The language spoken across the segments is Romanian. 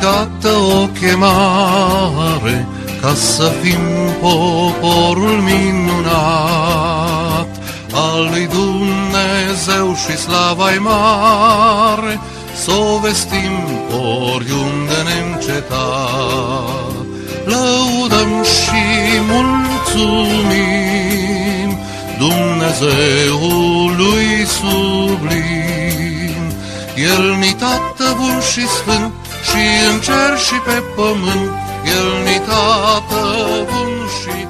dată o chemare ca să fim poporul minunat al lui Dumnezeu și slava mare, să o vestim oriunde neîncetat. Lăudăm și mulțumim Dumnezeului sublim. El ni tată bun și sfânt și în cer și pe pământ, El ni tată bun și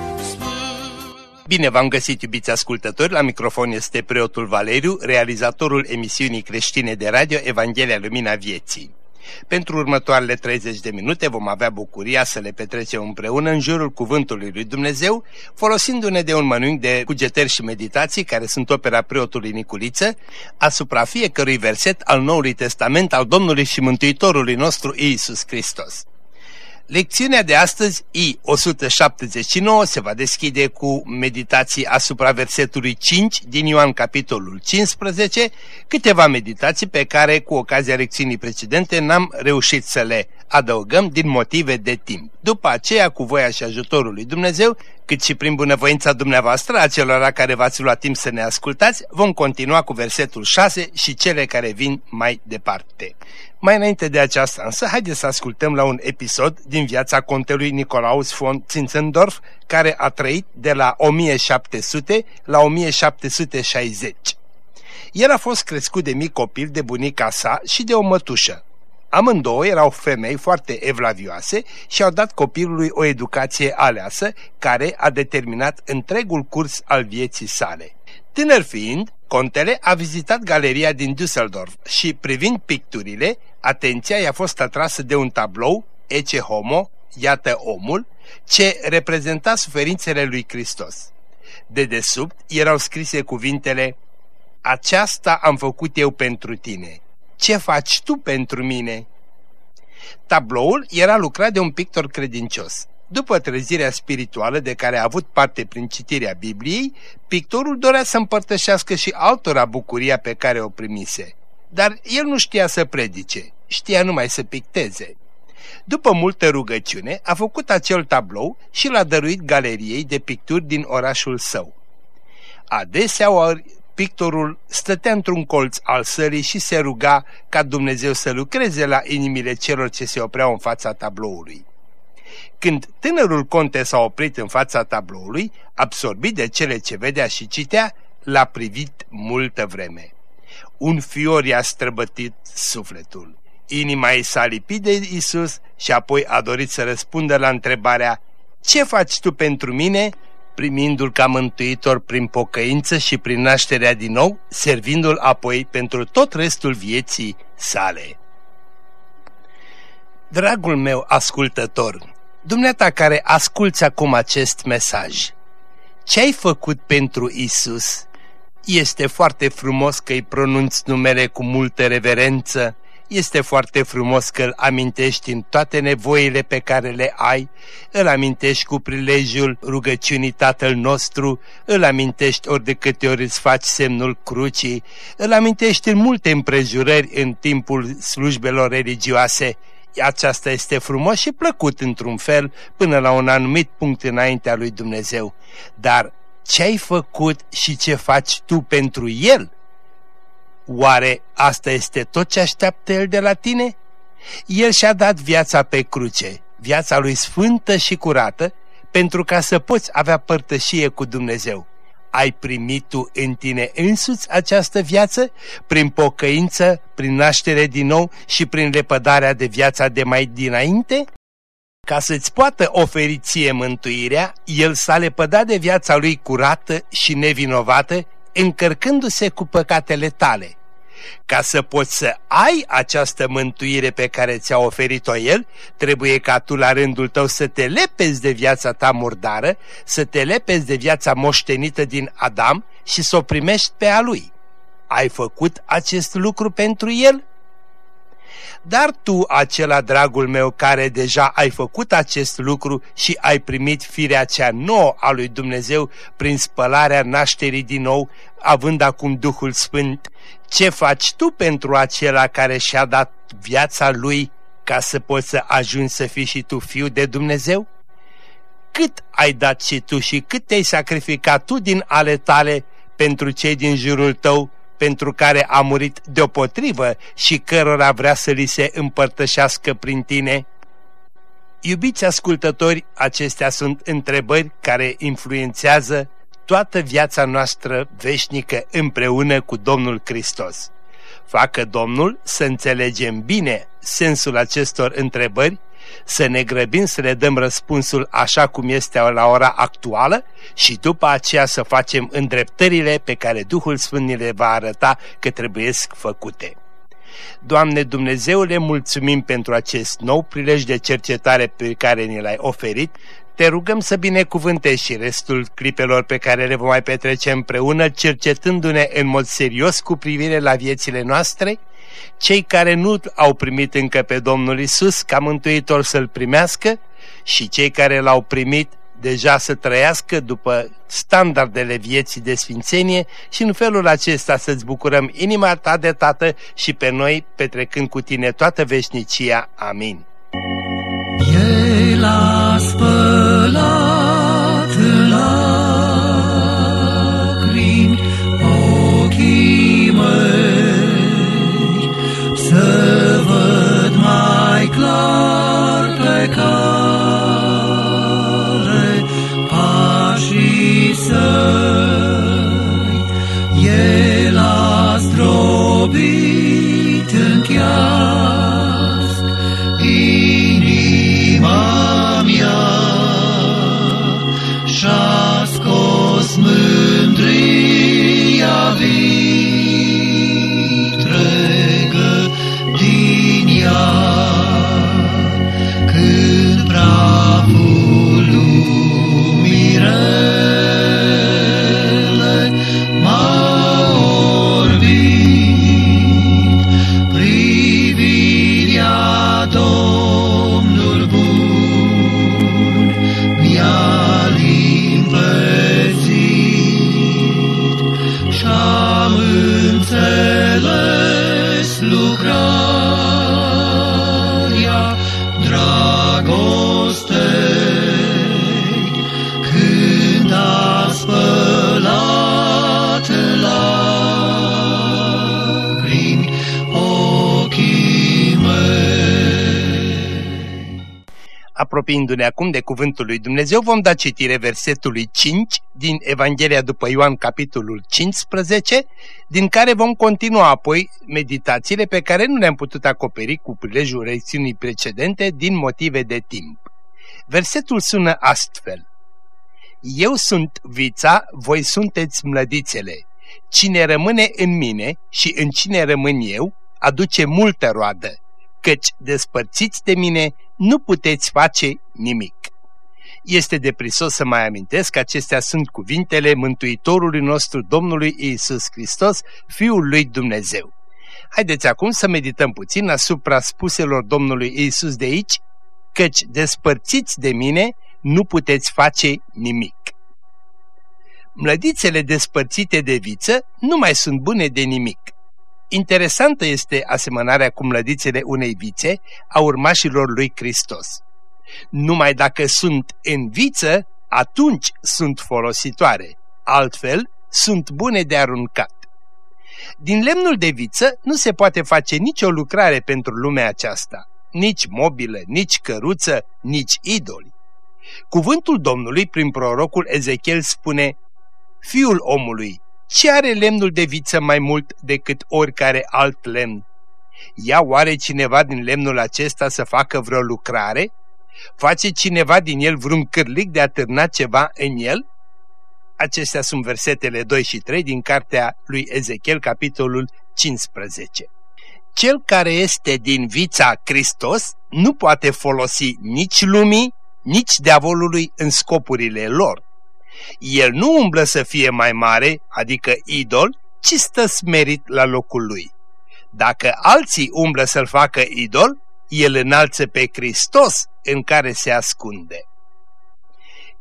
Bine v-am găsit, iubiți ascultători, la microfon este preotul Valeriu, realizatorul emisiunii creștine de radio Evanghelia Lumina Vieții. Pentru următoarele 30 de minute vom avea bucuria să le petrecem împreună în jurul Cuvântului lui Dumnezeu, folosindu-ne de un mănânc de cugetări și meditații, care sunt opera preotului Niculiță, asupra fiecărui verset al Noului Testament al Domnului și Mântuitorului nostru Iisus Hristos. Lecțiunea de astăzi, I-179, se va deschide cu meditații asupra versetului 5 din Ioan capitolul 15, câteva meditații pe care, cu ocazia lecțiunii precedente, n-am reușit să le adăugăm din motive de timp. După aceea, cu voia și ajutorul lui Dumnezeu, cât și prin bunăvoința dumneavoastră, acelora care v-ați luat timp să ne ascultați, vom continua cu versetul 6 și cele care vin mai departe. Mai înainte de aceasta însă, haideți să ascultăm la un episod din viața contelui Nicolaus von Zinzendorf, care a trăit de la 1700 la 1760. El a fost crescut de mic copil de bunica sa și de o mătușă. Amândouă erau femei foarte evlavioase și au dat copilului o educație aleasă care a determinat întregul curs al vieții sale. Tânăr fiind, contele a vizitat galeria din Düsseldorf și, privind picturile, atenția i-a fost atrasă de un tablou, Ece Homo, Iată omul, ce reprezenta suferințele lui Hristos. De desubt erau scrise cuvintele Aceasta am făcut eu pentru tine. Ce faci tu pentru mine? Tabloul era lucrat de un pictor credincios. După trezirea spirituală de care a avut parte prin citirea Bibliei, pictorul dorea să împărtășească și altora bucuria pe care o primise. Dar el nu știa să predice, știa numai să picteze. După multă rugăciune, a făcut acel tablou și l-a dăruit galeriei de picturi din orașul său. Adesea pictorul stătea într-un colț al sării și se ruga ca Dumnezeu să lucreze la inimile celor ce se opreau în fața tabloului. Când tânărul conte s-a oprit în fața tabloului, absorbit de cele ce vedea și citea, l-a privit multă vreme. Un fior i-a străbătit sufletul. Inima i s-a lipit de Isus și apoi a dorit să răspundă la întrebarea Ce faci tu pentru mine?" Primindu-l ca mântuitor prin pocăință și prin nașterea din nou, servindu-l apoi pentru tot restul vieții sale. Dragul meu ascultător, dumneata care asculți acum acest mesaj, ce ai făcut pentru Isus? Este foarte frumos că îi pronunți numele cu multă reverență, este foarte frumos că îl amintești în toate nevoile pe care le ai, îl amintești cu prilejul rugăciunii Tatăl nostru, îl amintești ori de câte ori îți faci semnul crucii, îl amintești în multe împrejurări în timpul slujbelor religioase. Aceasta este frumos și plăcut într-un fel până la un anumit punct înaintea lui Dumnezeu. Dar ce ai făcut și ce faci tu pentru El? Oare asta este tot ce așteaptă El de la tine? El și-a dat viața pe cruce, viața lui sfântă și curată, pentru ca să poți avea părtășie cu Dumnezeu. Ai primit tu în tine însuți această viață prin pocăință, prin naștere din nou și prin lepădarea de viața de mai dinainte? Ca să-ți poată oferi ție mântuirea, El s-a lepădat de viața lui curată și nevinovată, încărcându-se cu păcatele tale. Ca să poți să ai această mântuire pe care ți-a oferit-o El, trebuie ca tu la rândul tău să te lepezi de viața ta murdară, să te lepezi de viața moștenită din Adam și să o primești pe a Lui. Ai făcut acest lucru pentru El? Dar tu, acela dragul meu, care deja ai făcut acest lucru și ai primit firea cea nouă a lui Dumnezeu prin spălarea nașterii din nou, având acum Duhul Sfânt, ce faci tu pentru acela care și-a dat viața lui ca să poți să ajungi să fii și tu fiu de Dumnezeu? Cât ai dat și tu și cât te-ai sacrificat tu din ale tale pentru cei din jurul tău, pentru care a murit deopotrivă și cărora vrea să li se împărtășească prin tine? Iubiți ascultători, acestea sunt întrebări care influențează toată viața noastră veșnică împreună cu Domnul Hristos. Facă Domnul să înțelegem bine sensul acestor întrebări, să ne grăbim să le dăm răspunsul așa cum este la ora actuală și după aceea să facem îndreptările pe care Duhul Sfânt ne le va arăta că trebuiesc făcute. Doamne Dumnezeule, mulțumim pentru acest nou prilej de cercetare pe care ne l-ai oferit. Te rugăm să binecuvântezi și restul clipelor pe care le vom mai petrece împreună, cercetându-ne în mod serios cu privire la viețile noastre, cei care nu au primit încă pe Domnul Isus ca mântuitor să-L primească și cei care l-au primit deja să trăiască după standardele vieții de sfințenie și în felul acesta să-ți bucurăm inima ta de Tată și pe noi petrecând cu tine toată veșnicia. Amin. El a love. Apropiindu-ne acum de cuvântul lui Dumnezeu, vom da citire versetului 5 din Evanghelia după Ioan, capitolul 15, din care vom continua apoi meditațiile pe care nu le-am putut acoperi cu prilejul lecțiunii precedente din motive de timp. Versetul sună astfel. Eu sunt vița, voi sunteți mlădițele. Cine rămâne în mine și în cine rămân eu, aduce multă roadă, căci despărțiți de mine nu puteți face nimic. Este deprisos să mai amintesc că acestea sunt cuvintele Mântuitorului nostru Domnului Iisus Hristos, Fiul lui Dumnezeu. Haideți acum să medităm puțin asupra spuselor Domnului Iisus de aici, căci despărțiți de mine nu puteți face nimic. Mlădițele despărțite de viță nu mai sunt bune de nimic. Interesantă este asemănarea cu mlădițele unei vițe a urmașilor lui Hristos. Numai dacă sunt în viță, atunci sunt folositoare, altfel sunt bune de aruncat. Din lemnul de viță nu se poate face nicio lucrare pentru lumea aceasta, nici mobilă, nici căruță, nici idoli. Cuvântul Domnului prin prorocul Ezechiel spune, Fiul omului, ce are lemnul de viță mai mult decât oricare alt lemn? Ia oare cineva din lemnul acesta să facă vreo lucrare? Face cineva din el vreun cârlic de a târna ceva în el? Acestea sunt versetele 2 și 3 din cartea lui Ezechiel, capitolul 15. Cel care este din vița Hristos nu poate folosi nici lumii, nici diavolului în scopurile lor. El nu umblă să fie mai mare, adică idol, ci stă smerit la locul lui. Dacă alții umblă să-l facă idol, el înalță pe Hristos în care se ascunde.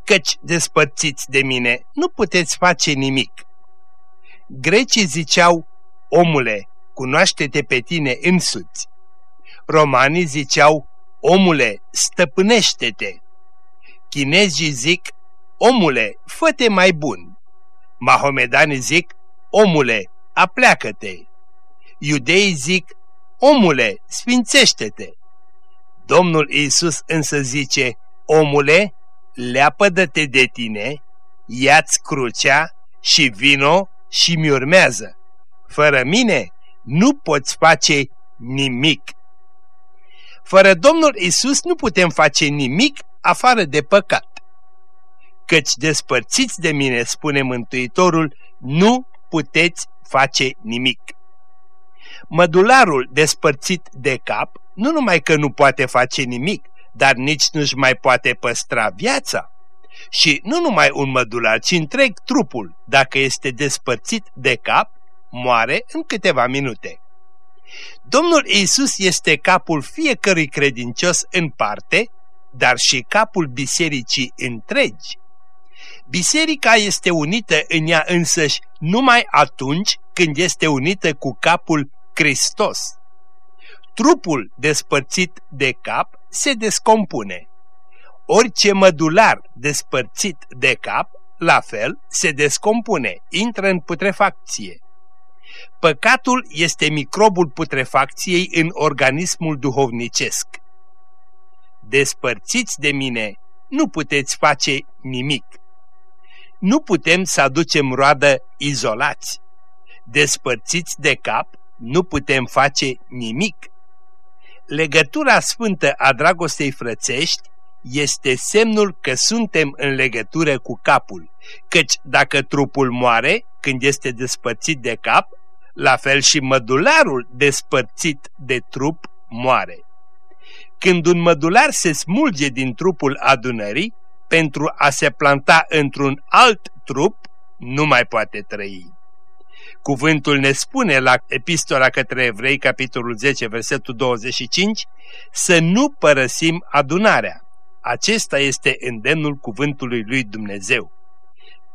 Căci despărțiți de mine, nu puteți face nimic. Grecii ziceau, omule, cunoaște-te pe tine însuți. Romanii ziceau, omule, stăpânește-te. Chinezii zic, omule, fă mai bun. Mahomedanii zic, omule, apleacă-te. Iudeii zic, omule, sfințește-te. Domnul Iisus însă zice, omule, leapădă-te de tine, ia-ți crucea și vino și mi urmează. Fără mine nu poți face nimic. Fără Domnul Isus nu putem face nimic afară de păcat. Căci despărțiți de mine, spune Mântuitorul, nu puteți face nimic. Mădularul despărțit de cap nu numai că nu poate face nimic, dar nici nu-și mai poate păstra viața. Și nu numai un mădular, ci întreg trupul, dacă este despărțit de cap, moare în câteva minute. Domnul Isus este capul fiecărui credincios în parte, dar și capul bisericii întregi. Biserica este unită în ea însăși numai atunci când este unită cu capul Hristos. Trupul despărțit de cap se descompune. Orice mădular despărțit de cap, la fel, se descompune, intră în putrefacție. Păcatul este microbul putrefacției în organismul duhovnicesc. Despărțiți de mine, nu puteți face nimic. Nu putem să aducem roadă izolați. Despărțiți de cap, nu putem face nimic. Legătura sfântă a dragostei frățești este semnul că suntem în legătură cu capul, căci dacă trupul moare când este despărțit de cap, la fel și mădularul despărțit de trup moare. Când un mădular se smulge din trupul adunării, pentru a se planta într-un alt trup, nu mai poate trăi. Cuvântul ne spune la epistola către evrei, capitolul 10, versetul 25, să nu părăsim adunarea. Acesta este îndemnul cuvântului lui Dumnezeu.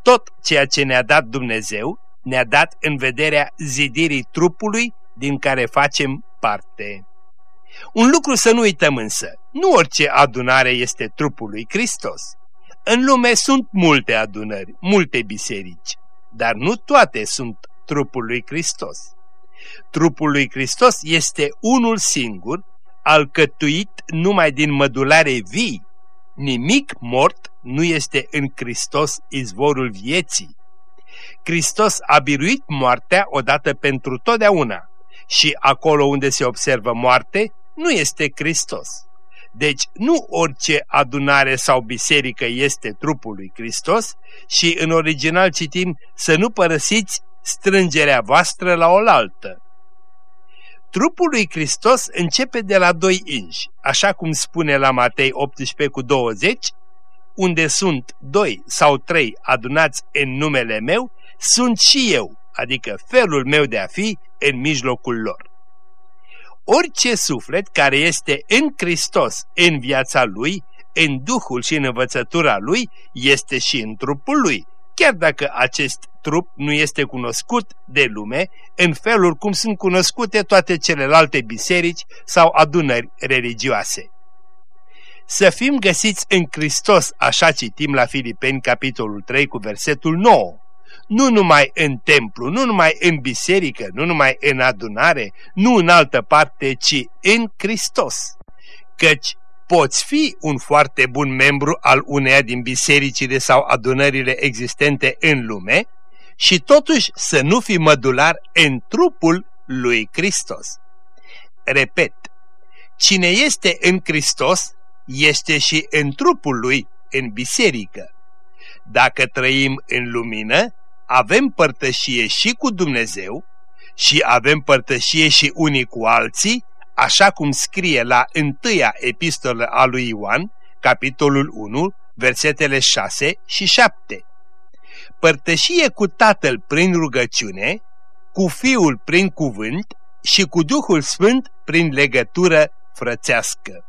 Tot ceea ce ne-a dat Dumnezeu ne-a dat în vederea zidirii trupului din care facem parte. Un lucru să nu uităm însă, nu orice adunare este trupul lui Hristos. În lume sunt multe adunări, multe biserici, dar nu toate sunt trupul lui Hristos. Trupul lui Hristos este unul singur, alcătuit numai din mădulare vii. Nimic mort nu este în Hristos izvorul vieții. Hristos a biruit moartea odată pentru totdeauna și acolo unde se observă moarte, nu este Hristos. Deci nu orice adunare sau biserică este trupul lui Hristos și în original citim să nu părăsiți strângerea voastră la oaltă. Trupul lui Hristos începe de la doi inși, așa cum spune la Matei 18 cu 20, unde sunt doi sau trei adunați în numele meu, sunt și eu, adică felul meu de a fi, în mijlocul lor. Orice suflet care este în Hristos, în viața lui, în Duhul și în învățătura lui, este și în trupul lui, chiar dacă acest trup nu este cunoscut de lume în felul cum sunt cunoscute toate celelalte biserici sau adunări religioase. Să fim găsiți în Hristos, așa citim la Filipeni capitolul 3 cu versetul 9 nu numai în templu, nu numai în biserică, nu numai în adunare, nu în altă parte, ci în Hristos. Căci poți fi un foarte bun membru al uneia din bisericile sau adunările existente în lume și totuși să nu fii mădular în trupul lui Hristos. Repet, cine este în Hristos este și în trupul lui, în biserică. Dacă trăim în lumină, avem părtășie și cu Dumnezeu și avem părtășie și unii cu alții, așa cum scrie la întâia epistolă a lui Ioan, capitolul 1, versetele 6 și 7. Părtășie cu Tatăl prin rugăciune, cu Fiul prin cuvânt și cu Duhul Sfânt prin legătură frățească.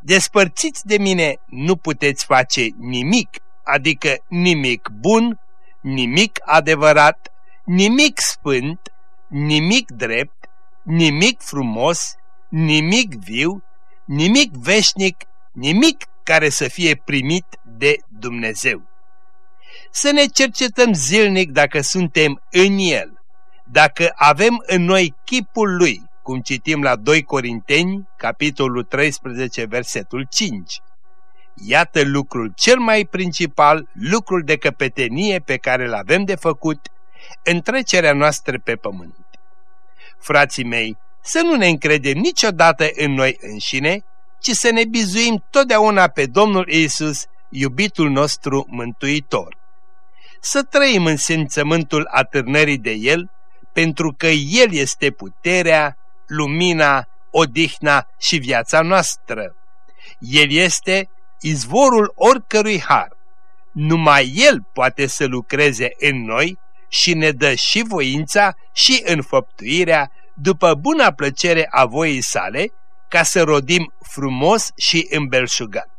Despărțiți de mine nu puteți face nimic, adică nimic bun, nimic adevărat, nimic sfânt, nimic drept, nimic frumos, nimic viu, nimic veșnic, nimic care să fie primit de Dumnezeu. Să ne cercetăm zilnic dacă suntem în El, dacă avem în noi chipul Lui, cum citim la 2 Corinteni, capitolul 13, versetul 5. Iată lucrul cel mai principal, lucrul de căpetenie pe care îl avem de făcut în trecerea noastră pe pământ. Frații mei, să nu ne încredem niciodată în noi înșine, ci să ne bizuim totdeauna pe Domnul Isus, iubitul nostru mântuitor. Să trăim în simțământul atârnării de El, pentru că El este puterea, lumina, odihna și viața noastră. El este izvorul oricărui har. Numai El poate să lucreze în noi și ne dă și voința și înfăptuirea după buna plăcere a voii sale, ca să rodim frumos și îmbelșugat.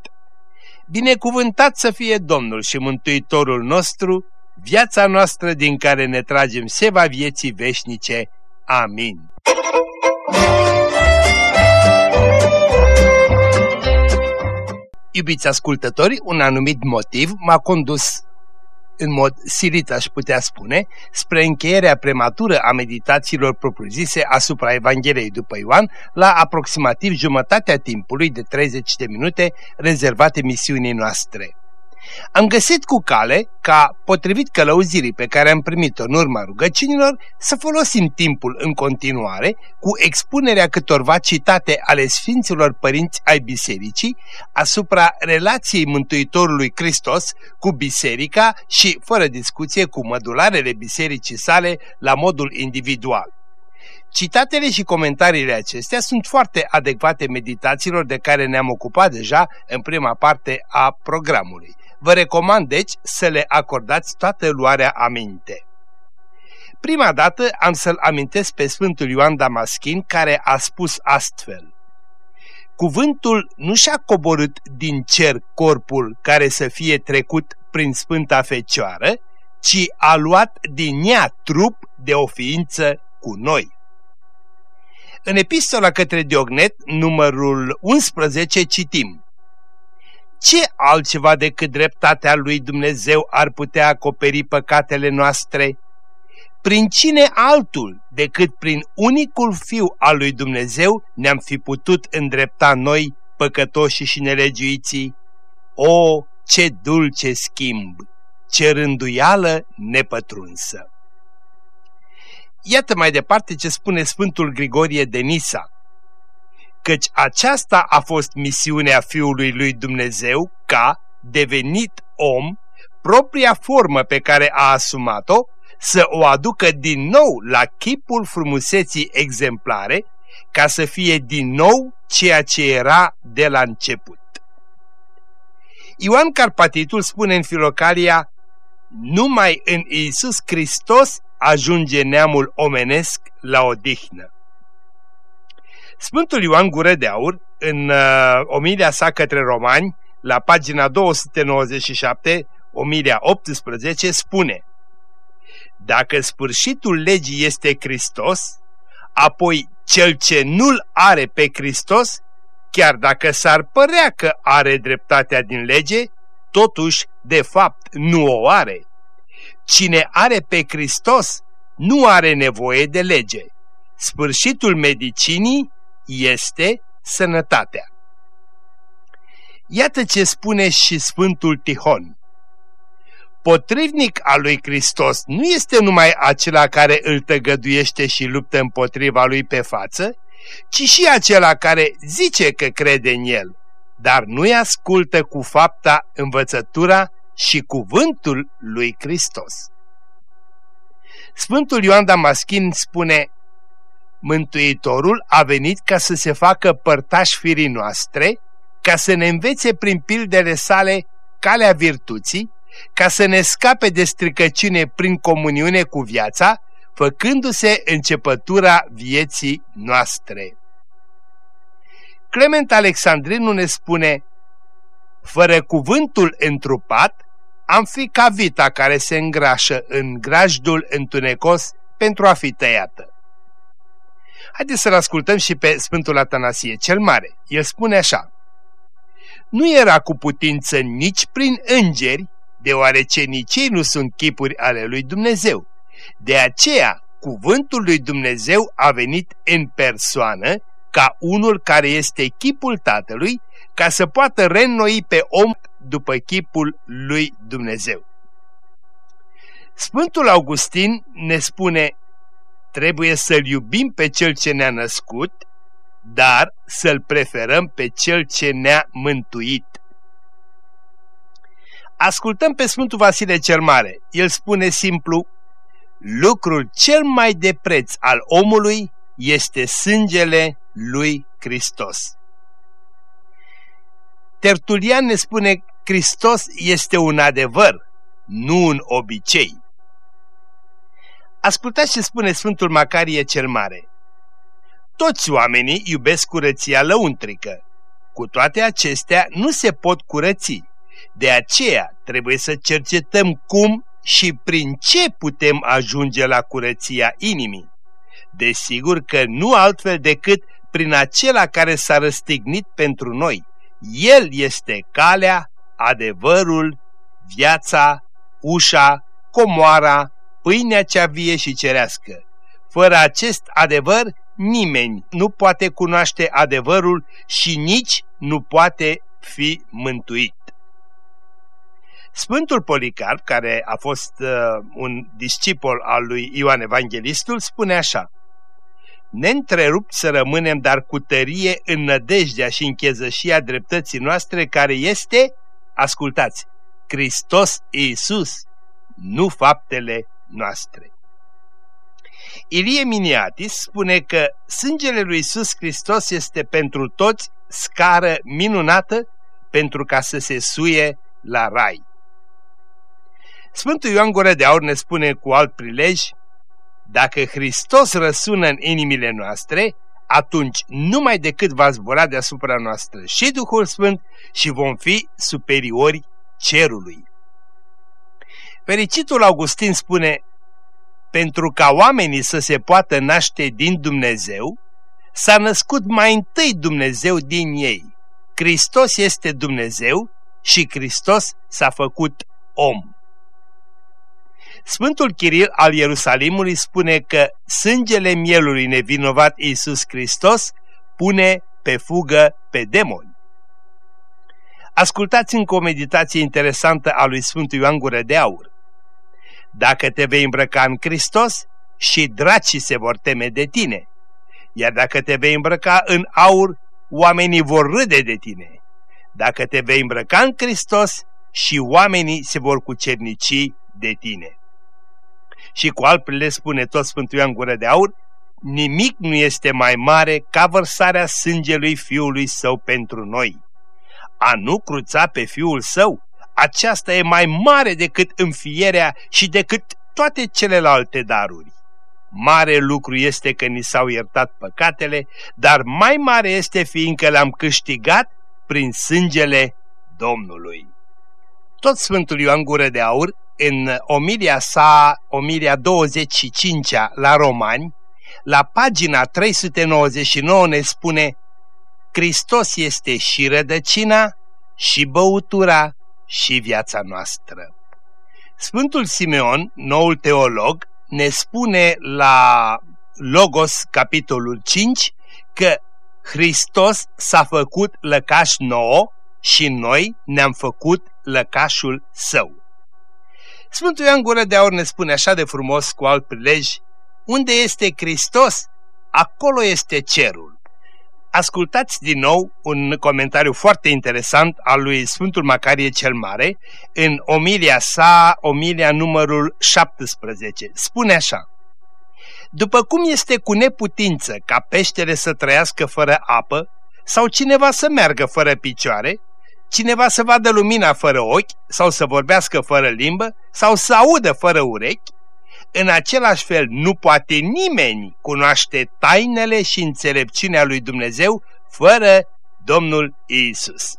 Binecuvântat să fie Domnul și Mântuitorul nostru, viața noastră din care ne tragem seva vieții veșnice. Amin. Iubiți ascultători, un anumit motiv m-a condus în mod silit aș putea spune, spre încheierea prematură a meditațiilor propriu-zise asupra Evangheliei după Ioan la aproximativ jumătatea timpului de 30 de minute rezervate misiunii noastre. Am găsit cu cale ca, potrivit călăuzirii pe care am primit-o în urma rugăciunilor, să folosim timpul în continuare cu expunerea câtorva citate ale Sfinților Părinți ai Bisericii asupra relației Mântuitorului Hristos cu Biserica și, fără discuție, cu mădularele Bisericii sale la modul individual. Citatele și comentariile acestea sunt foarte adecvate meditațiilor de care ne-am ocupat deja în prima parte a programului. Vă recomand deci să le acordați toată luarea aminte. Prima dată am să-l amintesc pe Sfântul Ioan Damaschin care a spus astfel. Cuvântul nu și-a coborât din cer corpul care să fie trecut prin Sfânta Fecioară, ci a luat din ea trup de o ființă cu noi. În epistola către Diognet, numărul 11, citim ce altceva decât dreptatea lui Dumnezeu ar putea acoperi păcatele noastre? Prin cine altul decât prin unicul Fiu al lui Dumnezeu ne-am fi putut îndrepta noi, păcătoși și nelegiuiții? O, ce dulce schimb, ce rânduială nepătrunsă! Iată mai departe ce spune Sfântul Grigorie de Nisa căci aceasta a fost misiunea Fiului lui Dumnezeu ca, devenit om, propria formă pe care a asumat-o, să o aducă din nou la chipul frumuseții exemplare, ca să fie din nou ceea ce era de la început. Ioan Carpatitul spune în Filocalia, numai în Iisus Hristos ajunge neamul omenesc la odihnă. Sfântul Ioan Gură de Aur, în uh, omilia sa către romani, la pagina 297, omilia 18, spune Dacă sfârșitul legii este Hristos, apoi cel ce nu-l are pe Hristos, chiar dacă s-ar părea că are dreptatea din lege, totuși, de fapt, nu o are. Cine are pe Hristos, nu are nevoie de lege. Sfârșitul medicinii este sănătatea. Iată ce spune și Sfântul Tihon. Potrivnic al lui Hristos nu este numai acela care îl tăgăduiește și luptă împotriva lui pe față, ci și acela care zice că crede în el, dar nu-i ascultă cu fapta învățătura și cuvântul lui Hristos. Sfântul Ioan Damaschin spune, Mântuitorul a venit ca să se facă părtaș firii noastre, ca să ne învețe prin pildele sale calea virtuții, ca să ne scape de stricăciune prin comuniune cu viața, făcându-se începătura vieții noastre. Clement Alexandrinu ne spune, fără cuvântul întrupat, am fi ca vita care se îngrașă în grajdul întunecos pentru a fi tăiată. Haideți să-l ascultăm și pe Sfântul Atanasie cel Mare. El spune așa. Nu era cu putință nici prin îngeri, deoarece nici ei nu sunt chipuri ale lui Dumnezeu. De aceea, cuvântul lui Dumnezeu a venit în persoană ca unul care este chipul Tatălui, ca să poată reînnoi pe om după chipul lui Dumnezeu. Sfântul Augustin ne spune, trebuie să-L iubim pe Cel ce ne-a născut, dar să-L preferăm pe Cel ce ne-a mântuit. Ascultăm pe Sfântul Vasile cel Mare. El spune simplu, lucrul cel mai de preț al omului este sângele lui Hristos. Tertulian ne spune, Hristos este un adevăr, nu un obicei. Ascultați ce spune Sfântul Macarie cel Mare. Toți oamenii iubesc curăția lăuntrică. Cu toate acestea nu se pot curăți. De aceea trebuie să cercetăm cum și prin ce putem ajunge la curăția inimii. Desigur că nu altfel decât prin acela care s-a răstignit pentru noi. El este calea, adevărul, viața, ușa, comoara, pâinea cea vie și cerească. Fără acest adevăr, nimeni nu poate cunoaște adevărul și nici nu poate fi mântuit. Sfântul Policarp, care a fost uh, un discipol al lui Ioan Evanghelistul, spune așa Neîntrerupt să rămânem dar cu tărie în nădejdea și închezășia dreptății noastre care este, ascultați, Hristos Iisus, nu faptele noastre. Ilie Miniatis spune că sângele lui Iisus Hristos este pentru toți scară minunată pentru ca să se suie la rai. Sfântul Ioan Gură de Aur ne spune cu alt prilej, dacă Hristos răsună în inimile noastre, atunci numai decât va zbura deasupra noastră și Duhul Sfânt și vom fi superiori cerului. Fericitul Augustin spune, pentru ca oamenii să se poată naște din Dumnezeu, s-a născut mai întâi Dumnezeu din ei. Hristos este Dumnezeu și Hristos s-a făcut om. Sfântul Chiril al Ierusalimului spune că sângele mielului nevinovat Iisus Hristos pune pe fugă pe demoni. Ascultați încă o meditație interesantă a lui Sfântul Ioan Gură de Aur. Dacă te vei îmbrăca în Hristos, și dracii se vor teme de tine. Iar dacă te vei îmbrăca în aur, oamenii vor râde de tine. Dacă te vei îmbrăca în Hristos, și oamenii se vor cucernici de tine. Și cu altele spune tot Sfântul Ioan Gură de Aur, nimic nu este mai mare ca vărsarea sângelui Fiului Său pentru noi. A nu cruța pe Fiul Său, aceasta e mai mare decât înfierea și decât toate celelalte daruri. Mare lucru este că ni s-au iertat păcatele, dar mai mare este fiindcă le-am câștigat prin sângele Domnului. Tot Sfântul Ioan Gură de Aur în omilia sa, omilia 25 la Romani, la pagina 399 ne spune Hristos este și rădăcina, și băutura, și viața noastră. Sfântul Simeon, noul teolog, ne spune la Logos, capitolul 5, că Hristos s-a făcut lăcaș nouă și noi ne-am făcut lăcașul său. Sfântul Ioan Gură de Aur ne spune așa de frumos cu alt prilej, unde este Hristos, acolo este cerul. Ascultați din nou un comentariu foarte interesant al lui Sfântul Macarie cel Mare în omilia sa, omilia numărul 17. Spune așa, După cum este cu neputință ca peștele să trăiască fără apă sau cineva să meargă fără picioare, cineva să vadă lumina fără ochi sau să vorbească fără limbă sau să audă fără urechi, în același fel nu poate nimeni cunoaște tainele și înțelepciunea lui Dumnezeu fără Domnul Isus.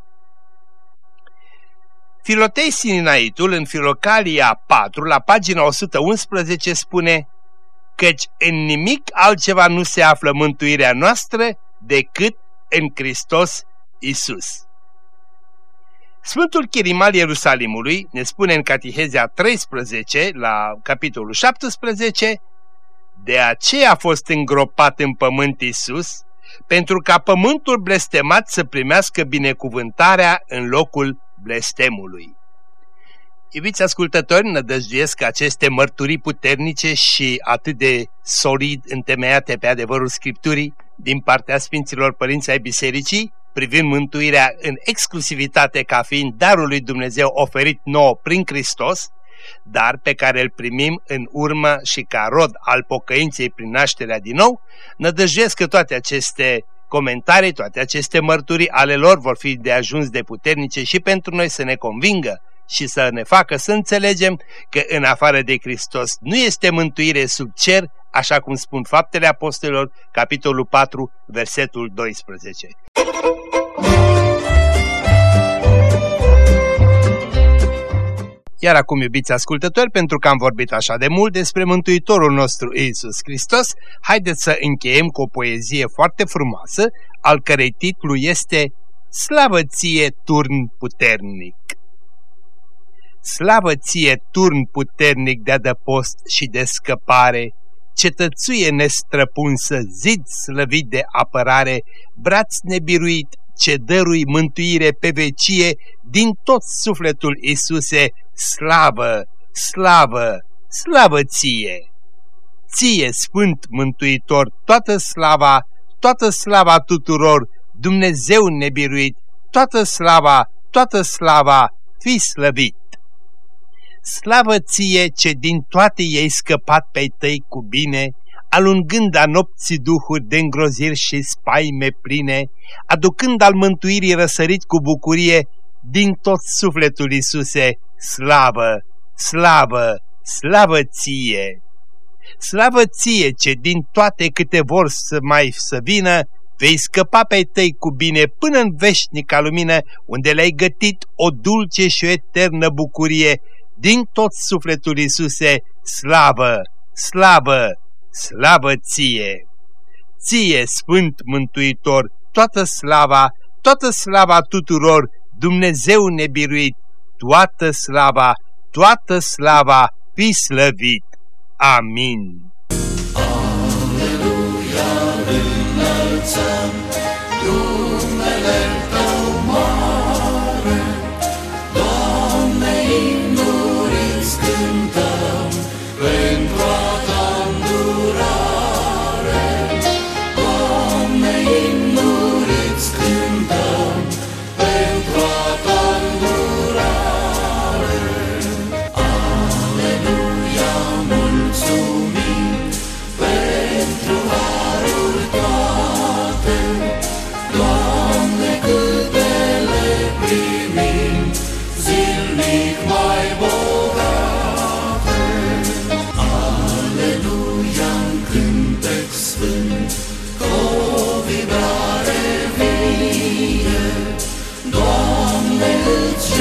Filotei Sininaitul în Filocalia 4, la pagina 111, spune căci în nimic altceva nu se află mântuirea noastră decât în Hristos Isus. Sfântul Chirimal Ierusalimului ne spune în Catihezea 13, la capitolul 17, De aceea a fost îngropat în pământ Isus, pentru ca pământul blestemat să primească binecuvântarea în locul blestemului. Iubiți ascultători, nădăjduiesc că aceste mărturii puternice și atât de solid întemeiate pe adevărul Scripturii din partea Sfinților Părinți ai Bisericii, privind mântuirea în exclusivitate ca fiind darul lui Dumnezeu oferit nouă prin Hristos, dar pe care îl primim în urmă și ca rod al pocăinței prin nașterea din nou, nădăjduiesc că toate aceste comentarii, toate aceste mărturii ale lor vor fi de ajuns de puternice și pentru noi să ne convingă și să ne facă să înțelegem că în afară de Hristos nu este mântuire sub cer, așa cum spun faptele apostolilor, capitolul 4, versetul 12. Iar acum, iubiți ascultători, pentru că am vorbit așa de mult despre Mântuitorul nostru Iisus Hristos, haideți să încheiem cu o poezie foarte frumoasă, al cărei titlu este Slavă ție, turn puternic! Slavă ție, turn puternic de adăpost și de scăpare, cetățuie nestrăpunsă, zid slăvit de apărare, braț nebiruit, ce dărui mântuire pe vecie, din tot sufletul Isuse, slavă, slavă, slavă ție! Ție, Sfânt Mântuitor, toată slava, toată slava tuturor, Dumnezeu nebiruit, toată slava, toată slava, fi slăvit! Slavă ție ce din toate ei scăpat pe tăi cu bine, alungând a nopții duhuri de îngroziri și spaime pline, aducând al mântuirii răsărit cu bucurie, din tot sufletul Iisuse, slavă, slavă, slavă ție! Slavă ție ce din toate câte vor să mai să vină, vei scăpa pe tăi cu bine până în veșnica lumină, unde le-ai gătit o dulce și o eternă bucurie, din tot sufletul Iisuse, slavă, slavă, slavă ție! Ție, Sfânt Mântuitor, toată slava, toată slava tuturor, Dumnezeu nebiruit, toată slava, toată slava, fi slăvit. Amin. Aleluia, înălțăm the